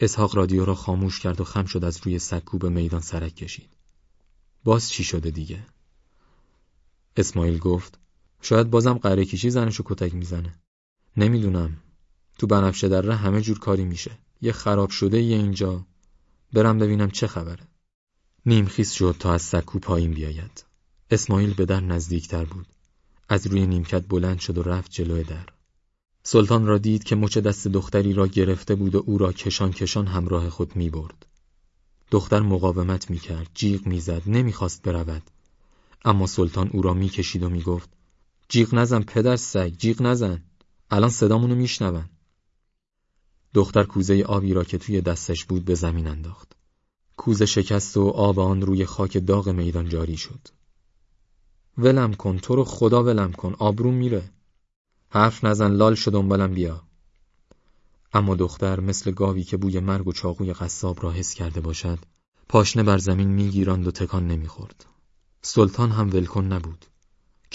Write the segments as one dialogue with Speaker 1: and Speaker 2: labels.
Speaker 1: اسحاق رادیو را خاموش کرد و خم شد از روی سکو به میدان سرک کشید. باز چی شده دیگه؟ اسماعیل گفت شاید بازم قره کشی زنشو کتک می‌زنه. نمی‌دونم. تو بنفشه دره همه جور کاری میشه. یه خراب شده یه اینجا. برم ببینم چه خبره. نیم خیس شد تا از سکو پایین بیاید. اسماعیل به در نزدیکتر بود. از روی نیمکت بلند شد و رفت جلوی در. سلطان را دید که مچ دست دختری را گرفته بود و او را کشان کشان همراه خود می برد. دختر مقاومت می کرد، جیغ می زد، نمی خواست برود. اما سلطان او را می کشید و می گفت جیغ نزن پدر سگ، جیغ نزن. الان صدامونو میشنون. دختر کوزه آبی را که توی دستش بود به زمین انداخت. کوزه شکست و آب آن روی خاک داغ میدان جاری شد. ولم کن تو رو خدا ولم کن آبروم میره. حرف نزن لال شد دنبالم بیا. اما دختر مثل گاوی که بوی مرگ و چاقوی قصاب را حس کرده باشد پاشنه بر زمین میگیراند و تکان نمی‌خورد. سلطان هم ولکن نبود.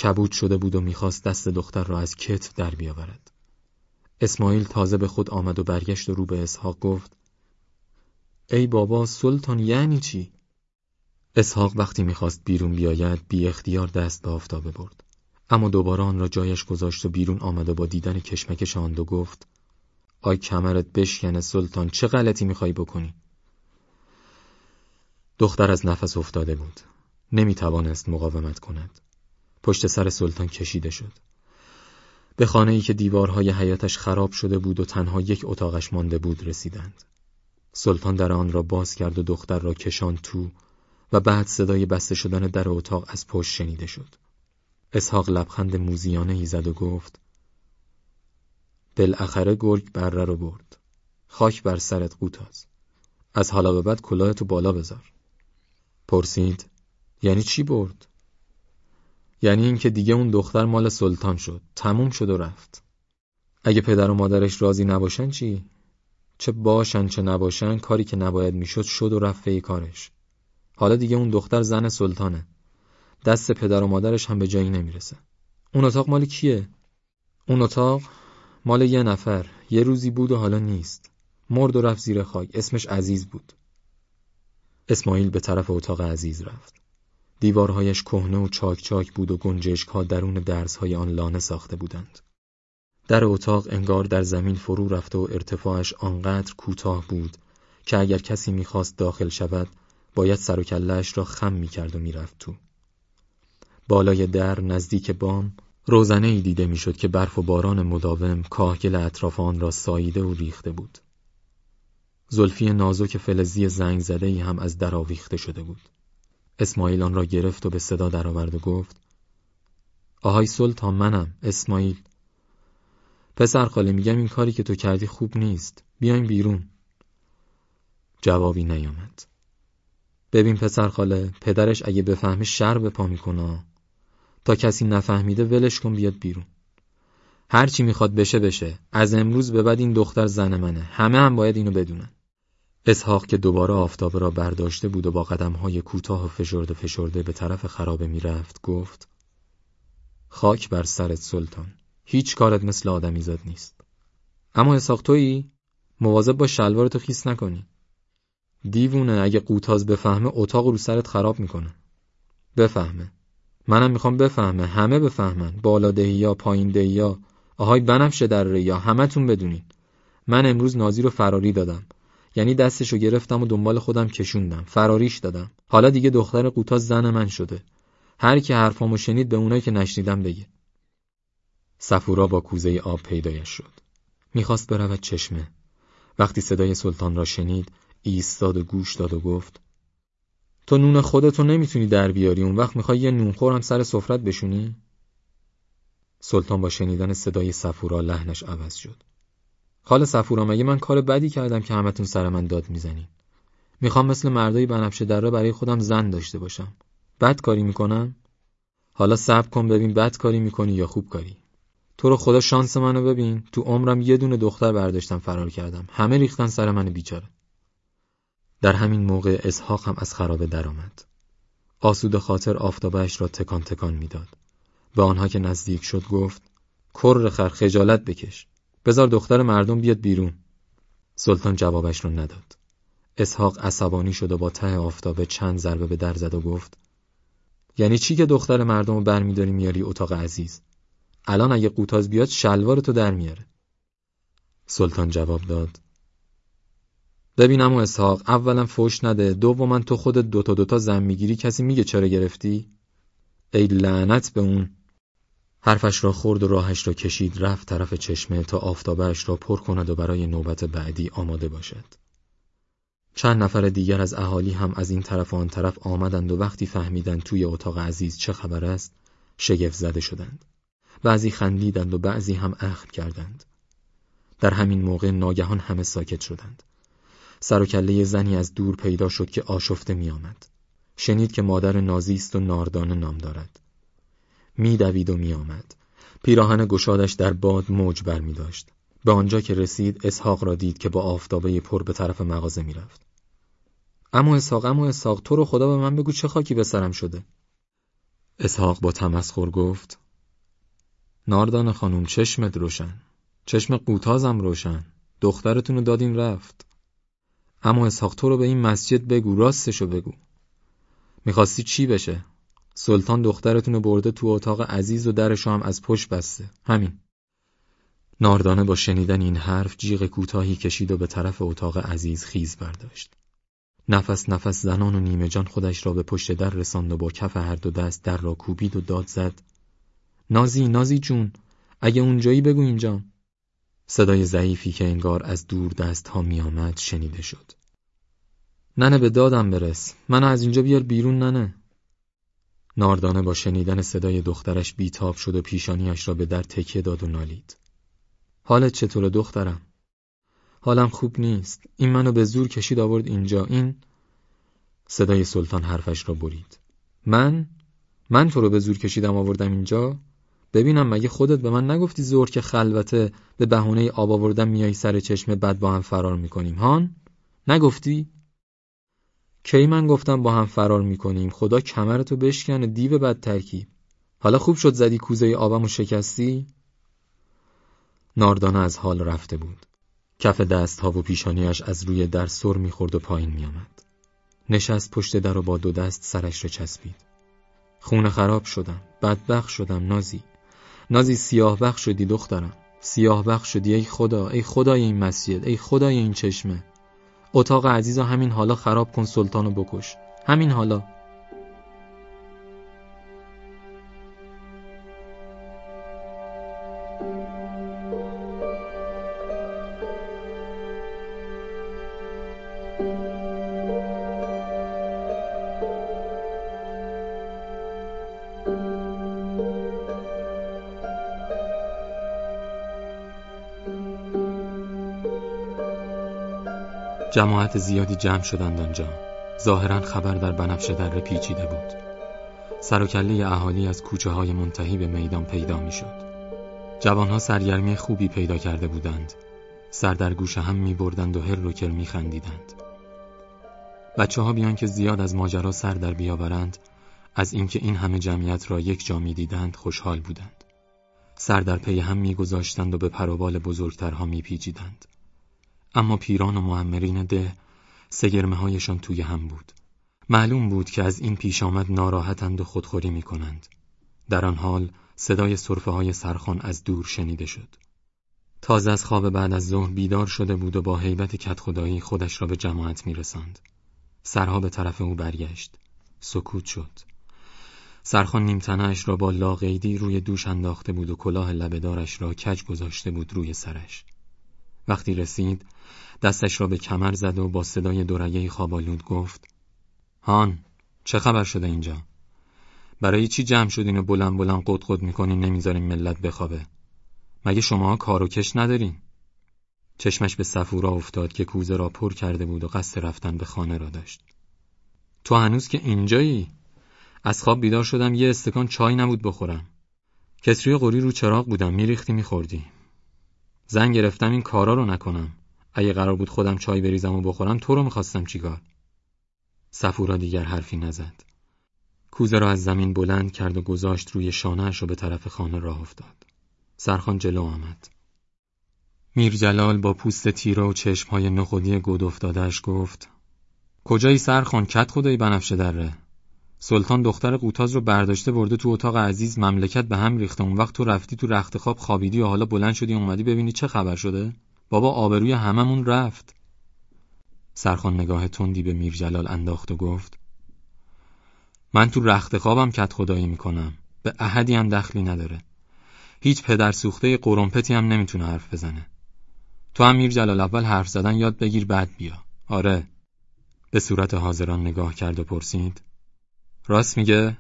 Speaker 1: کبود شده بود و می‌خواست دست دختر را از کتف در بیاورد. اسماعیل تازه به خود آمد و برگشت و رو به اسحاق گفت ای بابا سلطان یعنی چی؟ اسحاق وقتی می‌خواست بیرون بیاید بی اختیار دست به آفتابه برد. اما دوباره آن را جایش گذاشت و بیرون آمد و با دیدن کشمکش آن دو گفت آی کمرت بشکنه سلطان چه غلطی می‌خوای بکنی؟ دختر از نفس افتاده بود. نمی‌توانست مقاومت کند. پشت سر سلطان کشیده شد. به خانه ای که دیوارهای حیاتش خراب شده بود و تنها یک اتاقش مانده بود رسیدند. سلطان در آن را باز کرد و دختر را کشان تو و بعد صدای بسته شدن در اتاق از پشت شنیده شد. اسحاق لبخند موزیانه ای زد و گفت بالاخره گرگ بره رو برد. خاک بر سرت قوتاز. از حالا به بعد کلاهتو بالا بذار. پرسید یعنی چی برد؟ یعنی اینکه دیگه اون دختر مال سلطان شد. تموم شد و رفت. اگه پدر و مادرش راضی نباشن چی؟ چه باشن چه نباشن کاری که نباید می‌شد شد و رفت کارش. حالا دیگه اون دختر زن سلطانه. دست پدر و مادرش هم به جایی نمی‌رسه. اون اتاق مال کیه؟ اون اتاق مال یه نفر. یه روزی بود و حالا نیست. مرد و رفت زیر خاک. اسمش عزیز بود. اسماعیل به طرف اتاق عزیز رفت. دیوارهایش کهنه و چاک چاک بود و گنجشک درون درزهای آن لانه ساخته بودند. در اتاق انگار در زمین فرو رفته و ارتفاعش آنقدر کوتاه بود که اگر کسی می‌خواست داخل شود باید سر و را خم می‌کرد و می‌رفت تو. بالای در نزدیک بام روزنه ای دیده می‌شد که برف و باران مداوم کاهگل اطراف آن را ساییده و ریخته بود. زلفی نازک فلزی زنگ زده ای هم از در آویخته شده بود. اسماعیل آن را گرفت و به صدا درآورد و گفت آهای سلطان منم اسماعیل. پسر خاله میگم این کاری که تو کردی خوب نیست. بیاین بیرون. جوابی نیامد. ببین پسر خاله پدرش اگه بفهمه شر به پا می‌کنه. تا کسی نفهمیده ولش کن بیاد بیرون. هر چی می‌خواد بشه بشه. از امروز به بعد این دختر زن منه. همه هم باید اینو بدونن. اسحاق که دوباره آفتابه را برداشته بود و با قدمهای کوتاه و فشرده فشرده به طرف خرابه می‌رفت گفت خاک بر سرت سلطان. هیچ کارت مثل آدمیزاد نیست. اما اسحاق تویی؟ مواظب با شلوارتو خیس نکنی. دیوونه اگه قوتاز بفهمه اتاق رو سرت خراب می‌کنه. بفهمه. منم می‌خوام بفهمه همه بفهمن بالا یا پایین یا آهای بنفشه در یا همتون بدونین. من امروز نازی رو فراری دادم. یعنی دستشو گرفتم و دنبال خودم کشوندم فراریش دادم. حالا دیگه دختر قوتاز زن من شده. هر کی حرفامو شنید به اونایی که نشنیدم بگه. سفورا با کوزه آب پیدایش شد. می‌خواست برود چشمه. وقتی صدای سلطان را شنید ایستاد و گوش داد و گفت تو نون خودتو نمی‌تونی در بیاری اون وقت می‌خوای یه نونخور هم سر سفرت بشونی؟ سلطان با شنیدن صدای سفورا لحنش عوض شد. خال سفورا مگه من کار بدی کردم که همتون سر من داد می‌زنین؟ می‌خوام مثل مردای بنفشه دره برای خودم زن داشته باشم. بد کاری می‌کنم؟ حالا صبر کن ببین بد کاری می‌کنی یا خوب کاری. تو رو خدا شانس منو ببین تو عمرم یه دونه دختر برداشتم فرار کردم. همه ریختن سر من بیچاره. در همین موقع اسحاق هم از خرابه درآمد. آسود خاطر آفتابش را تکان تکان می‌داد. به آنها که نزدیک شد گفت کر خر خجالت بکش. بزار دختر مردم بیاد بیرون. سلطان جوابش رو نداد. اسحاق عصبانی شد و با ته آفتابه چند ضربه به در زد و گفت یعنی چی که دختر مردم رو برمیداری میاری اتاق عزیز الان اگه قوتاز بیاد شلوار تو در میاره سلطان جواب داد ببینم و اسحاق اولا فوش نده دوما تو خودت دوتا دوتا زن می‌گیری کسی میگه چرا گرفتی؟ ای لعنت به اون. حرفش را خورد و راهش را کشید رفت طرف چشمه تا آفتابش را پر کند و برای نوبت بعدی آماده باشد. چند نفر دیگر از اهالی هم از این طرف و آن طرف آمدند و وقتی فهمیدند توی اتاق عزیز چه خبر است شگفت زده شدند. بعضی خندیدند و بعضی هم اخم کردند. در همین موقع ناگهان همه ساکت شدند. سر و کله زنی از دور پیدا شد که آشفته می آمد. شنید که مادر نازی است و ناردانه نام دارد میدوید و می آمد. پیراهن گشادش در باد موج بر می داشت. به آنجا که رسید اسحاق را دید که با آفتابه پر به طرف مغازه می رفت. اما اسحاق اما اسحاق تو رو خدا به من بگو چه خاکی به سرم شده اسحاق با تمسخر گفت ناردان خانوم چشمت روشن چشم قوتازم روشن دخترتون رو دادین رفت اما اسحاق تو رو به این مسجد بگو راستشو بگو. می‌خواستی چی بشه؟ سلطان دخترتون برده تو اتاق عزیز و درشو هم از پشت بسته. همین. ناردانه با شنیدن این حرف جیغ کوتاهی کشید و به طرف اتاق عزیز خیز برداشت. نفس نفس زنان و نیمه جان خودش را به پشت در رساند و با کف هر دو دست در را کوبید و داد زد. نازی نازی جون اگه اونجایی بگو اینجا صدای ضعیفی که انگار از دور دست ها می آمد شنیده شد. ننه به دادم برس. منو از اینجا بیار بیرون ننه. ناردانه با شنیدن صدای دخترش بیتاب شد و پیشانیش را به در تکیه داد و نالید. حالت چطور دخترم؟ حالم خوب نیست. این منو به زور کشید آورد اینجا. این صدای سلطان حرفش را برید. من؟ من تو رو به زور کشیدم آوردم اینجا؟ ببینم مگه خودت به من نگفتی زور که خلوته به بهونه آب آوردن میای سر چشمه بعد با هم فرار می‌کنیم هان نگفتی کی من گفتم با هم فرار می‌کنیم خدا کمرتو بشکنه دیو بد ترکیب حالا خوب شد زدی کوزه آبمو شکستی ناردانه از حال رفته بود کف دست ها و پیشانیش از روی در سر می‌خورد و پایین میآمد. نشست پشت در و با دو دست سرش را چسبید. خونه خراب شدم. بدبخ شدم نازی. نازی سیاه بخ شدی دخترم. سیاه بخ شدی ای خدا ای خدای این مسجد ای خدای این چشمه. اتاق عزیزا همین حالا خراب کن سلطانو بکش. همین حالا. جماعت زیادی جمع شدند آنجا. ظاهرا خبر در بنفشه در پیچیده بود. سر و کله اهالی از کوچه های منتهی به میدان پیدا می‌شد. جوانها سرگرمی خوبی پیدا کرده بودند. سر در گوش هم می بردند و هر و کر می خندیدند بچه ها بیان که زیاد از ماجرا سر در بیاورند از اینکه این همه جمعیت را یک جا می دیدند خوشحال بودند. سر در پی هم می گذاشتند و به پروبال بزرگترها می پیچیدند اما پیران و معمرین ده سگرمه هایشان توی هم بود. معلوم بود که از این پیش آمد ناراحتند و خودخوری می کنند در آن حال صدای صرفه های سرخان از دور شنیده شد. تازه از خواب بعد از ظهر بیدار شده بود و با حیبت کت خدایی خودش را به جماعت می رسند. سرها به طرف او برگشت. سکوت شد. سرخان نیمتنهش را با لاغیدی روی دوش انداخته بود و کلاه لبهدارش را کج گذاشته بود روی سرش. وقتی رسید دستش را به کمر زد و با صدای دورگه خوابالود گفت هان چه خبر شده اینجا؟ برای چی جمع شدین و بلند بلند قد قد می‌کنین نمی‌ذارین ملت بخوابه؟ مگه شما کار و کش ندارین؟ چشمش به صفورا افتاد که کوزه را پر کرده بود و قصد رفتن به خانه را داشت. تو هنوز که اینجایی؟ از خواب بیدار شدم یه استکان چای نبود بخورم. کسری قوری رو چراغ بودم میریختی میخوردی. زن گرفتم این کارا رو نکنم. اگه قرار بود خودم چای بریزم و بخورم تو رو می‌خواستم چیکار؟ صفورا دیگر حرفی نزد. کوزه را از زمین بلند کرد و گذاشت روی شانهش و به طرف خانه راه افتاد. سرخان جلو آمد. میر جلال با پوست تیره و چشمهای نخودی گود افتادهش گفت کجایی سرخان؟ کت خدایی بنفشه دره. سلطان دختر قوتاز رو برداشته برده تو اتاق عزیز مملکت به هم ریخته. اون وقت تو رفتی تو رخت خواب خوابیدی و حالا بلند شدی اومدی ببینی چه خبر شده؟ بابا آبروی هممون رفت. سرخان نگاه تندی به میر جلال انداخت و گفت من تو رخت خوابم کت خدایی می‌کنم. به احدی هم دخلی نداره. هیچ پدر سوخته قرنپتی هم نمی‌تونه حرف بزنه. تو هم میر جلال اول حرف زدن یاد بگیر بعد بیا. آره. به صورت حاضران نگاه کرد و پرسید راست میگه؟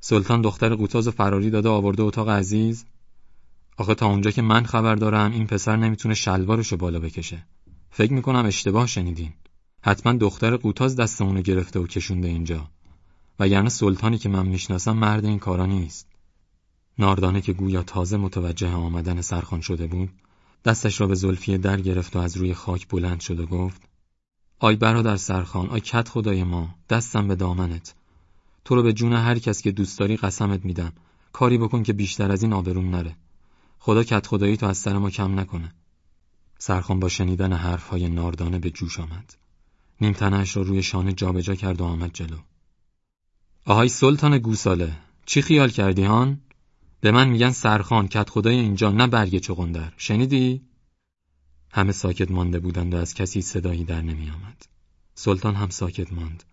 Speaker 1: سلطان دختر قوتاز فراری داده آورده اتاق عزیز؟ آخه تا اونجا که من خبر دارم این پسر نمی‌تونه شلوارشو بالا بکشه. فکر می‌کنم اشتباه شنیدین. حتما دختر قوتاز دستمونو گرفته و کشونده اینجا. وگرنه سلطانی که من می‌شناسم مرد این کارا نیست. ناردانه که گویا تازه متوجه آمدن سرخان شده بود دستش را به زلفیه در گرفت و از روی خاک بلند شد و گفت آی برادر سرخان آی کت خدای ما دستم به دامنت. تو رو به جون هر کس که دوست داری قسمت میدم. کاری بکن که بیشتر از این آبرون نره. خدا کت خدایی تو از سر ما کم نکنه سرخان با شنیدن حرفهای ناردانه به جوش آمد نیمتنش را روی شانه جابجا کرد و آمد جلو آهای سلطان گوساله چی خیال کردی هان؟ به من میگن سرخان کت خدای اینجا نه برگ چغندر شنیدی؟ همه ساکت مانده بودند و از کسی صدایی در نمی آمد. سلطان هم ساکت ماند.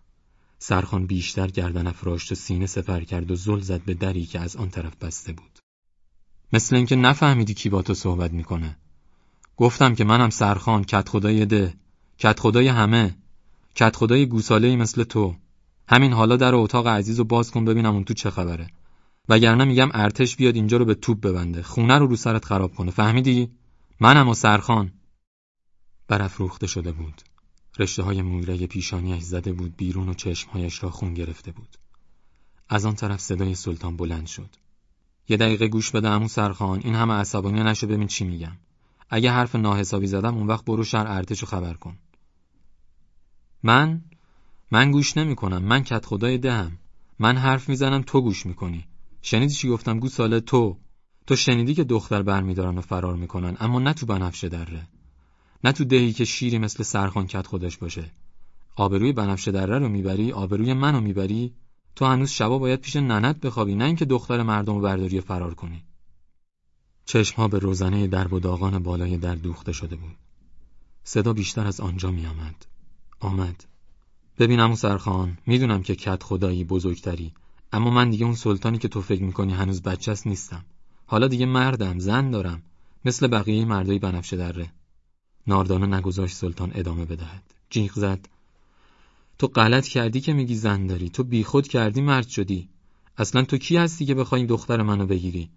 Speaker 1: سرخان بیشتر گردن افراشت و سینه سفر کرد و زل زد به دری که از آن طرف بسته بود. مثل اینکه نفهمیدی کی با تو صحبت می‌کنه. گفتم که منم سرخان کت خدای ده، کت خدای همه، کت خدای گوساله مثل تو. همین حالا در اتاق عزیز رو باز کن ببینم اون تو چه خبره. وگرنه میگم ارتش بیاد اینجا رو به توپ ببنده. خونه رو رو سرت خراب کنه. فهمیدی؟ منم و سرخان. برافروخته شده بود. رشته های مویره پیشانیش زده بود بیرون و چشمهایش را خون گرفته بود. از آن طرف صدای سلطان بلند شد. یه دقیقه گوش بده امو سرخان این همه عصبانی نشو ببین چی میگم. اگه حرف ناحسابی زدم اون وقت برو شهر ارتش رو خبر کن. من؟ من گوش نمی کنم من کت خدای دهم. من حرف می‌زنم تو گوش می‌کنی. شنیدی چی گفتم؟ گوساله تو. تو شنیدی که دختر برمیدارن و فرار می‌کنن اما نه تو بنفشه دره. نه تو دهی که شیری مثل سرخان کت خودش باشه. آبروی بنفشه دره رو می‌بری آبروی منو می‌بری. تو هنوز شبا باید پیش ننت بخوابی نه اینکه دختر مردم برداری فرار کنی. چشمها به روزنه درب و داغان بالای در دوخته شده بود. صدا بیشتر از آنجا میآمد. آمد. ببینم و سرخان می‌دونم که کت خدایی بزرگتری اما من دیگه اون سلطانی که تو فکر می‌کنی هنوز بچهست نیستم. حالا دیگه مردم زن دارم. مثل بقیه مردای بنفشه دره. ناردانه نگذاشت سلطان ادامه بدهد. جیغ زد. تو غلط کردی که میگی زن داری. تو بیخود کردی مرد شدی. اصلا تو کی هستی که بخوای دختر منو بگیری؟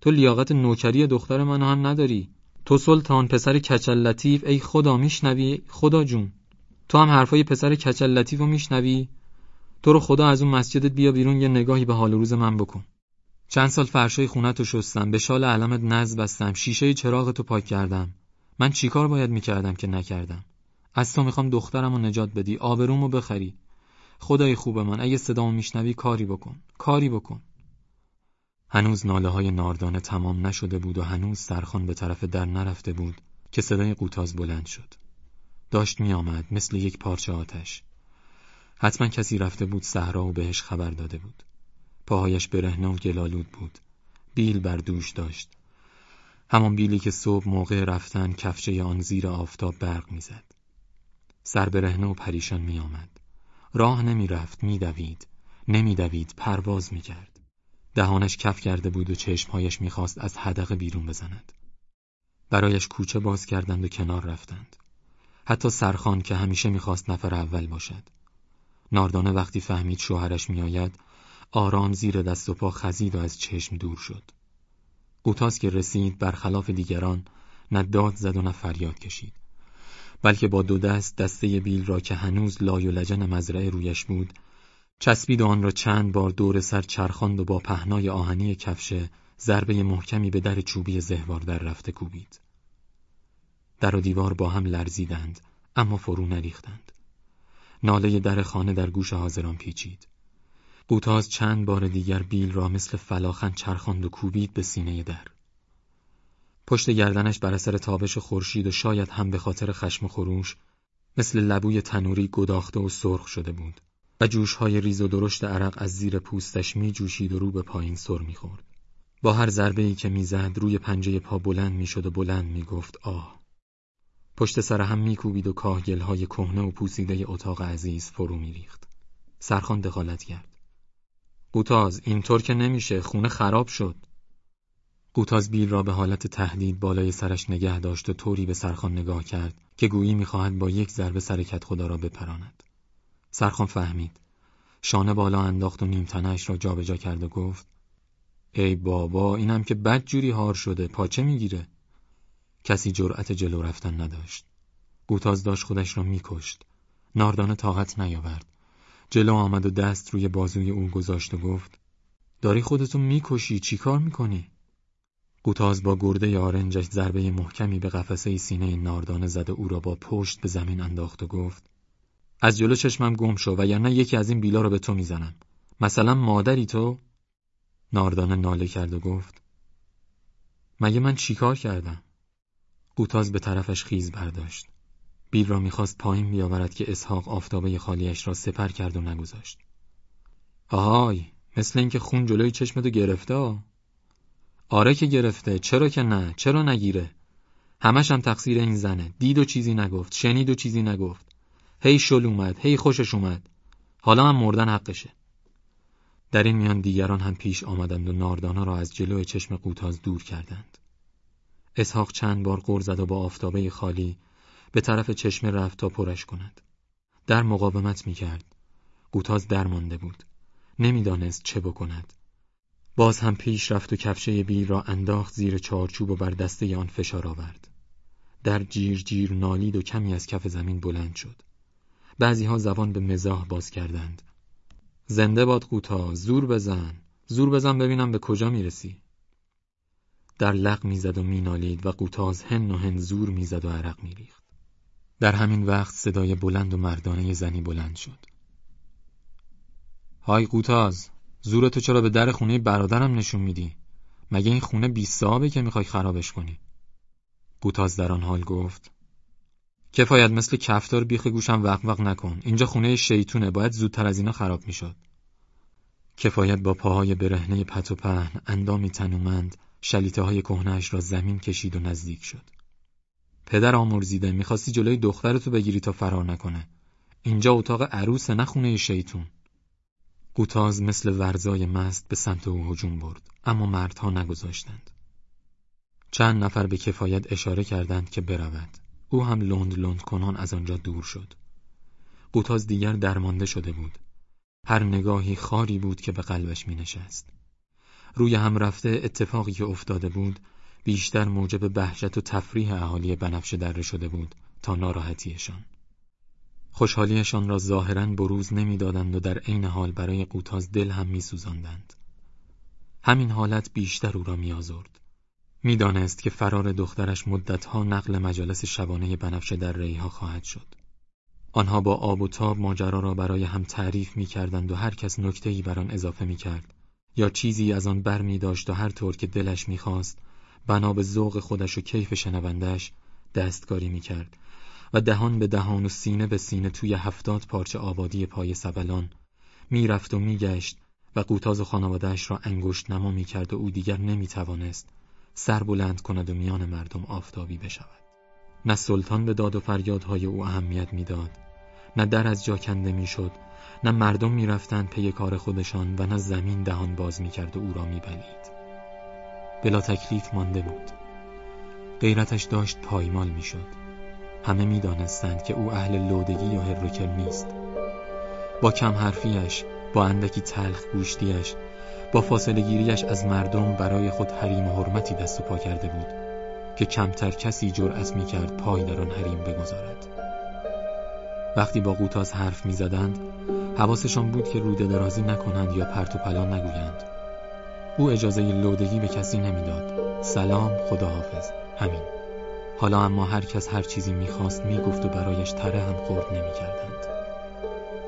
Speaker 1: تو لیاقت نوکری دختر منو هم نداری. تو سلطان پسر کچل لطیف ای خدا میشنوی؟ خدا جون. تو هم حرفای پسر کچل لطیف رو میشنوی؟ تو رو خدا از اون مسجدت بیا بیرون یه نگاهی به حال روز من بکن. چند سال فرشای خونت رو شستم به شال علمت نز بستم شیشه چراغ تو پاک کردم. من چیکار باید می‌کردم که نکردم؟ از تو می‌خوام دخترم رو نجات بدی آبرومو بخری. خدای خوب من اگه صدامو میشنوی کاری بکن کاری بکن. هنوز ناله های ناردانه تمام نشده بود و هنوز سرخان به طرف در نرفته بود که صدای قوتاز بلند شد. داشت میآمد مثل یک پارچه آتش. حتما کسی رفته بود صحرا و بهش خبر داده بود. پاهایش برهنه و گلالود بود. بیل بر دوش داشت. همان بیلی که صبح موقع رفتن کفچه آن زیر آفتاب برق می‌زد. سر برهنه و پریشان می آمد. راه نمی رفت می دوید. نمی دوید پرواز می کرد. دهانش کف کرده بود و چشمهایش می‌خواست از حدقه بیرون بزند. برایش کوچه باز کردند و کنار رفتند. حتی سرخان که همیشه می‌خواست نفر اول باشد. ناردانه وقتی فهمید شوهرش میآید آرام زیر دست و پا خزید و از چشم دور شد قوتاس که رسید برخلاف دیگران نه داد زد و نه فریاد کشید بلکه با دو دست دسته بیل را که هنوز لای و لجن مزرعه رویش بود چسبید و آن را چند بار دور سر چرخاند و با پهنای آهنی کفشه ضربه محکمی به در چوبی زهوار در رفته کوبید در و دیوار با هم لرزیدند اما فرو نریختند ناله در خانه در گوش حاضران پیچید. قوتاز چند بار دیگر بیل را مثل فلاخن چرخاند و کوبید به سینه در. پشت گردنش بر اثر تابش خورشید و شاید هم به خاطر خشم خروش مثل لبوی تنوری گداخته و سرخ شده بود و جوشهای ریز و درشت عرق از زیر پوستش می جوشید و رو به پایین سر می خورد. با هر ضربه ای که می‌زد روی پنجه پا بلند می‌شد و بلند می‌گفت آه. پشت سر هم میکوبید و های کهنه و پوسیده اتاق عزیز فرو میریخت. سرخان دخالت کرد. قوتاز اینطور که نمیشه خونه خراب شد. قوتاز بیل را به حالت تهدید بالای سرش نگه داشت و طوری به سرخان نگاه کرد که گویی می‌خواهد با یک ضربه سرکت خدا را بپراند. سرخان فهمید. شانه بالا انداخت و نیمتنش را جابجا کرد و گفت ای بابا اینم که بد جوری هار شده پاچه می‌گیره؟ کسی جرأت جلو رفتن نداشت. قوتاز داشت خودش را میکشت. ناردانه طاقت نیاورد. جلو آمد و دست روی بازوی او گذاشت و گفت داری خودتو می‌کشی چی کار می‌کنی؟ قوتاز با گرده آرنجش ضربه محکمی به قفسه سینه ناردانه زد و او را با پشت به زمین انداخت و گفت از جلو چشمم گم شو نه یکی از این بیلا رو به تو می‌زنم مثلا مادری تو ناردانه ناله کرد و گفت مگه من چیکار کردم؟ قوتاز به طرفش خیز برداشت. بیل را می‌خواست پایین بیاورد که اسحاق آفتابه خالیش را سپر کرد و نگذاشت. آهای مثل اینکه خون جلوی چشمتو گرفته آره که گرفته چرا که نه چرا نگیره همش هم تقصیر این زنه دید و چیزی نگفت شنید و چیزی نگفت هی شل اومد هی خوشش اومد حالا من مردن حقشه در این میان دیگران هم پیش آمدند و ناردانا را از جلو چشم قوتاز دور کردند. اسحاق چند بار غر زد و با آفتابه خالی به طرف چشمه رفت تا پرش کند. در مقاومت می کرد. قوتاز درمانده بود. نمی‌دانست چه بکند. باز هم پیش رفت و کفشه بیل را انداخت زیر چارچوب و بر دسته آن فشار آورد. در جیر جیر نالید و کمی از کف زمین بلند شد. بعضی ها زبان به مزاح باز کردند. زنده باد قوتا زور بزن زور بزن ببینم به کجا می‌رسی در لق می‌زد و مینالید و قوتاز هن و هن زور می‌زد و عرق میریخت در همین وقت صدای بلند و مردانه زنی بلند شد های قوتاز زور تو چرا به در خونه برادرم نشون میدی؟ مگه این خونه بی صابه که می‌خوای خرابش کنی؟ قوتاز در آن حال گفت. کفایت مثل کفتار بیخ گوشم وق وق نکن. اینجا خونه شیطونه. باید زودتر از اینا خراب می‌شد. کفایت با پاهای برهنه پت و پهن اندامی تنومند شلیته های کهنهش را زمین کشید و نزدیک شد. پدر آمرزیده می‌خواستی جلوی دخترتو بگیری تا فرار نکنه. اینجا اتاق عروس نه خونه شیطون. قوتاز مثل ورزای مست به سمت او هجوم برد اما مردها نگذاشتند چند نفر به کفایت اشاره کردند که برود او هم لند لند کنان از آنجا دور شد. قوتاز دیگر درمانده شده بود. هر نگاهی خاری بود که به قلبش می نشست. روی هم رفته اتفاقی که افتاده بود بیشتر موجب بهجت و تفریح اهالی بنفشه دره شده بود تا ناراحتیشان. خوشحالیشان را ظاهرا بروز نمی‌دادند و در عین حال برای قوتاز دل هم میسوزاندند. همین حالت بیشتر او را میآزرد. می‌دانست که فرار دخترش مدتها نقل مجالس شبانه بنفشه در ریها خواهد شد. آنها با آب و تاب ماجرا را برای هم تعریف می کردند و هر کس نکتهی بر آن اضافه می کرد یا چیزی از آن بر می داشت و هر طور که دلش می خواست بنا به ذوق خودش و کیف شنوندش دستکاری می کرد و دهان به دهان و سینه به سینه توی هفتاد پارچه آبادی پای سبلان. می‌رفت و میگشت و قوتاز و خانوادهش را انگشت نما می کرد و او دیگر نمی توانست سر بلند کند و میان مردم آفتابی بشود. نه سلطان به داد و فریادهای او اهمیت می‌داد نه در از جا کنده می‌شد نه مردم می‌رفتند پی کار خودشان و نه زمین دهان باز می‌کرد و او را میبلید. بلا تکلیف مانده بود. غیرتش داشت پایمال می‌شد. همه می‌دانستند که او اهل لودگی یا هروکر نیست. با کم حرفیش با اندکی تلخ گوشتیش با فاصله گیریش از مردم برای خود حریم و حرمتی دست و پا کرده بود که کمتر کسی جرأت می کرد پای در آن حریم بگذارد. وقتی با قوتاز حرف می زدند حواسشان بود که روده درازی نکنند یا پرت و پلا نگویند. او اجازه لودگی به کسی نمی‌داد. سلام خداحافظ. همین. حالا اما هر کس هر چیزی می‌خواست می‌گفت و برایش تره هم خورد نمی‌کردند.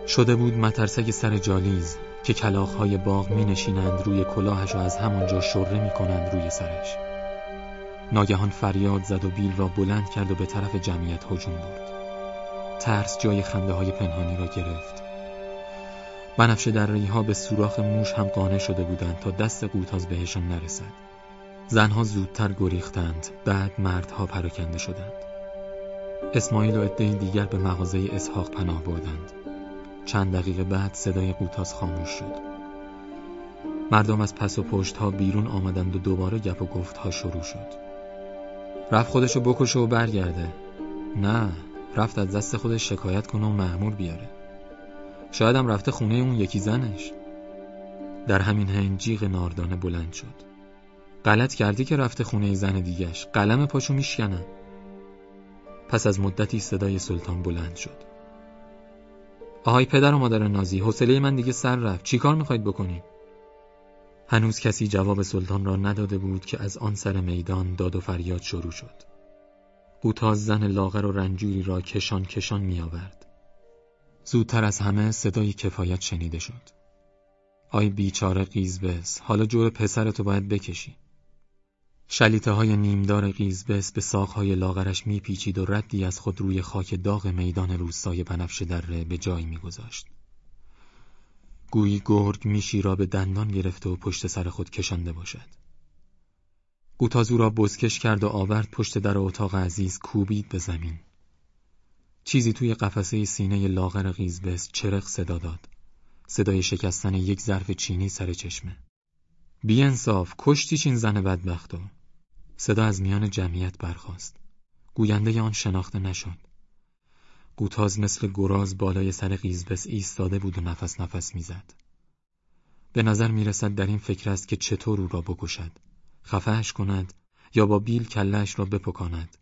Speaker 1: شده بود مترسک سر جالیز که کلاخهای باغ می نشینند روی کلاهش و از همانجا شره می کنند روی سرش. ناگهان فریاد زد و بیل را بلند کرد و به طرف جمعیت هجوم برد. ترس جای خنده های پنهانی را گرفت. بنفشه در ها به سوراخ موش هم قانع شده بودند تا دست قوتاز بهشان نرسد. زنها زودتر گریختند. بعد مردها پراکنده شدند. اسماعیل و عده دیگر به مغازه اسحاق پناه بردند. چند دقیقه بعد صدای قوتاز خاموش شد. مردم از پس و پشت ها بیرون آمدند و دوباره گپ و گفت ها شروع شد. رفت خودشو بکشه و برگرده. نه رفت از دست خودش شکایت کنه و محمول بیاره. شاید رفته خونه اون یکی زنش. در همین حین جیغ ناردانه بلند شد. غلط کردی که رفته خونه زن دیگش قلم پاشو میشکنم پس از مدتی صدای سلطان بلند شد آهای پدر و مادر نازی حوصله من دیگه سر رفت چی کار می‌خواید بکنیم هنوز کسی جواب سلطان را نداده بود که از آن سر میدان داد و فریاد شروع شد قوتاز زن لاغر و رنجوری را کشان کشان می آورد. زودتر از همه صدای کفایت شنیده شد. آی بیچاره قیزبس حالا جور پسرتو باید بکشی. شلیته های نیمدار قیزبس به ساقهای لاغرش میپیچید و ردی از خود روی خاک داغ میدان روستای بنفش دره به جایی میگذاشت. گویی گرگ میشی را به دندان گرفته و پشت سر خود کشانده باشد. قوتازو را بزکش کرد و آورد پشت در اتاق عزیز کوبید به زمین. چیزی توی قفسه سینه لاغر قیزبس چرخ صدا داد. صدای شکستن یک ظرف چینی سر چشمه. بی انصاف کشتی چین زن بدبختو. صدا از میان جمعیت برخاست. گوینده آن شناخته نشد. قوتاز مثل گراز بالای سر قیزبس ایستاده بود و نفس نفس می‌زد. به نظر می‌رسد در این فکر است که چطور او را بکشد. خفهش کند یا با بیل کلش را بپکاند.